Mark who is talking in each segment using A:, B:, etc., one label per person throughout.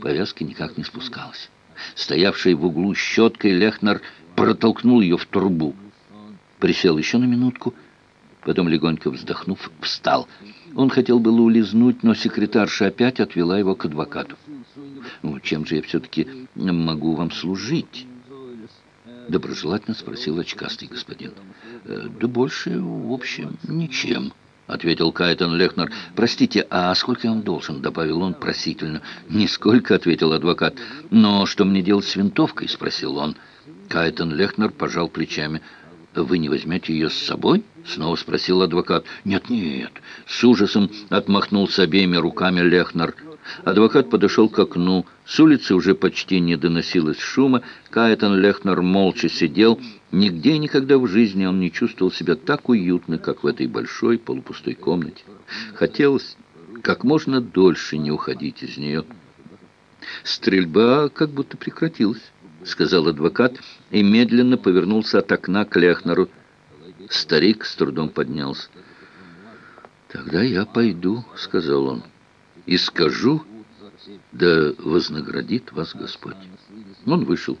A: Повязка никак не спускалась. Стоявший в углу щеткой Лехнер протолкнул ее в трубу. Присел еще на минутку, потом, легонько вздохнув, встал. Он хотел было улизнуть, но секретарша опять отвела его к адвокату. «Ну, чем же я все-таки могу вам служить?» Доброжелательно спросил очкастый господин. «Э, «Да больше, в общем, ничем». — ответил Кайтон Лехнер. «Простите, а сколько я вам должен?» — добавил он просительно. «Нисколько», — ответил адвокат. «Но что мне делать с винтовкой?» — спросил он. Кайтон Лехнер пожал плечами. «Вы не возьмете ее с собой?» — снова спросил адвокат. «Нет, нет». С ужасом отмахнулся обеими руками Лехнер. Адвокат подошел к окну. С улицы уже почти не доносилось шума. Кайтон Лехнер молча сидел. Нигде и никогда в жизни он не чувствовал себя так уютно, как в этой большой полупустой комнате. Хотелось как можно дольше не уходить из нее. «Стрельба как будто прекратилась», — сказал адвокат и медленно повернулся от окна к Лехнеру. Старик с трудом поднялся. «Тогда я пойду», — сказал он и скажу, да вознаградит вас Господь». Он вышел.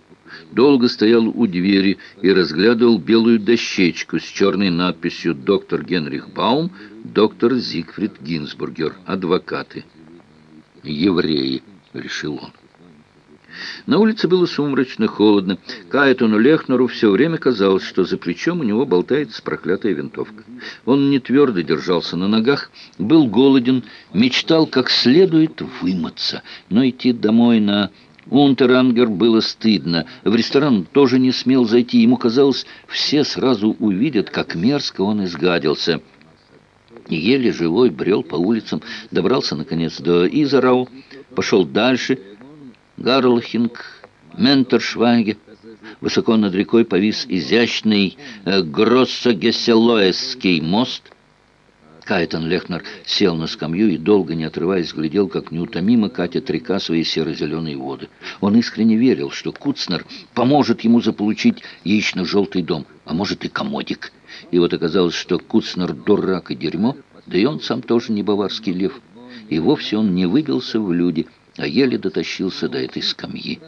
A: Долго стоял у двери и разглядывал белую дощечку с черной надписью «Доктор Генрих Баум, доктор Зигфрид Гинзбургер, адвокаты». «Евреи», — решил он. На улице было сумрачно, холодно. Кайтону Лехнеру все время казалось, что за плечом у него болтается проклятая винтовка. Он не твердо держался на ногах, был голоден, мечтал как следует вымыться, но идти домой на... Унтерангер было стыдно. В ресторан тоже не смел зайти. Ему казалось, все сразу увидят, как мерзко он изгадился. Еле живой брел по улицам, добрался, наконец, до Изарау, пошел дальше — Гарлхинг, Ментершваге. Высоко над рекой повис изящный э, Гроссогеселоесский мост. Кайтон Лехнер сел на скамью и, долго не отрываясь, глядел, как неутомимо катят река свои серо-зеленые воды. Он искренне верил, что Куцнер поможет ему заполучить яично-желтый дом, а может и комодик. И вот оказалось, что Куцнер дурак и дерьмо, да и он сам тоже не баварский лев. И вовсе он не выбился в люди – а еле дотащился до этой скамьи.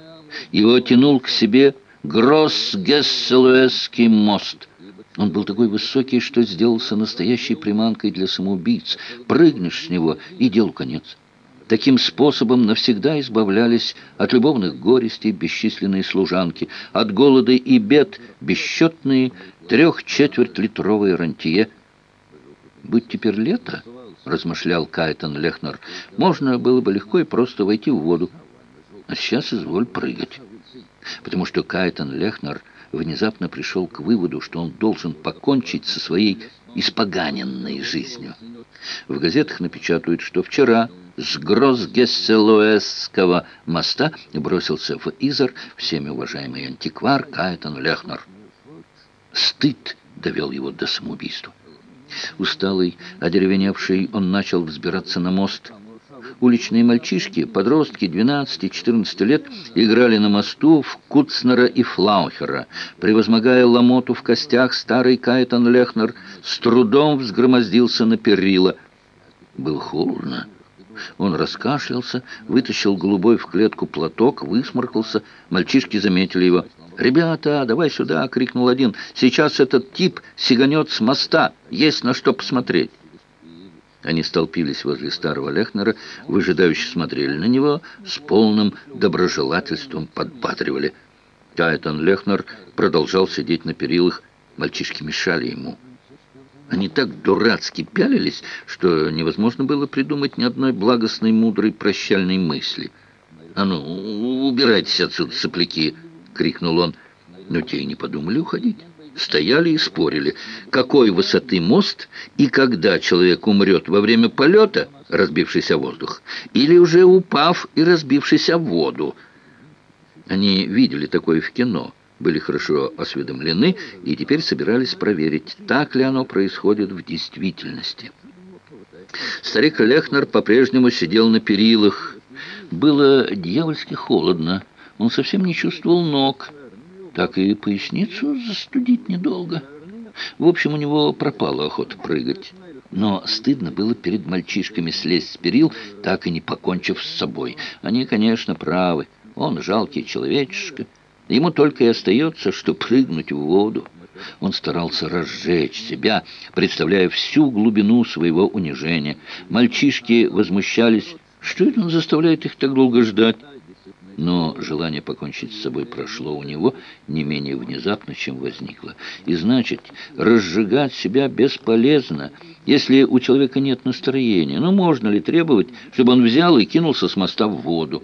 A: Его тянул к себе Гроссгесселуэсский мост. Он был такой высокий, что сделался настоящей приманкой для самоубийц. Прыгнешь с него, и делу конец. Таким способом навсегда избавлялись от любовных горестей бесчисленные служанки, от голода и бед бесчетные трех-четверть-литровые рантье. Будь теперь лето, размышлял Кайтон Лехнер, можно было бы легко и просто войти в воду. А сейчас изволь прыгать. Потому что Кайтон Лехнер внезапно пришел к выводу, что он должен покончить со своей испоганенной жизнью. В газетах напечатают, что вчера с Гроссгесселуэсского моста бросился в Изор всеми уважаемый антиквар Кайтон Лехнер. Стыд довел его до самоубийства. Усталый, одеревеневший, он начал взбираться на мост. Уличные мальчишки, подростки 12-14 лет, играли на мосту в Куцнера и Флаухера. Превозмогая ломоту в костях, старый Кайтон Лехнер с трудом взгромоздился на перила. Было холодно. Он раскашлялся, вытащил голубой в клетку платок, высморкался. Мальчишки заметили его. «Ребята, давай сюда!» — крикнул один. «Сейчас этот тип сиганет с моста. Есть на что посмотреть!» Они столпились возле старого Лехнера, выжидающе смотрели на него, с полным доброжелательством подбадривали. Кайтон Лехнер продолжал сидеть на перилах. Мальчишки мешали ему. Они так дурацки пялились, что невозможно было придумать ни одной благостной, мудрой, прощальной мысли. «А ну, убирайтесь отсюда, сопляки!» — крикнул он. Но те и не подумали уходить. Стояли и спорили, какой высоты мост и когда человек умрет во время полета, разбившись о воздух, или уже упав и разбившись о воду. Они видели такое в кино — были хорошо осведомлены и теперь собирались проверить, так ли оно происходит в действительности. Старик Лехнер по-прежнему сидел на перилах. Было дьявольски холодно. Он совсем не чувствовал ног. Так и поясницу застудить недолго. В общем, у него пропала охота прыгать. Но стыдно было перед мальчишками слезть с перил, так и не покончив с собой. Они, конечно, правы. Он жалкий человечишка. Ему только и остается, что прыгнуть в воду. Он старался разжечь себя, представляя всю глубину своего унижения. Мальчишки возмущались, что это он заставляет их так долго ждать. Но желание покончить с собой прошло у него не менее внезапно, чем возникло. И значит, разжигать себя бесполезно, если у человека нет настроения. Но можно ли требовать, чтобы он взял и кинулся с моста в воду?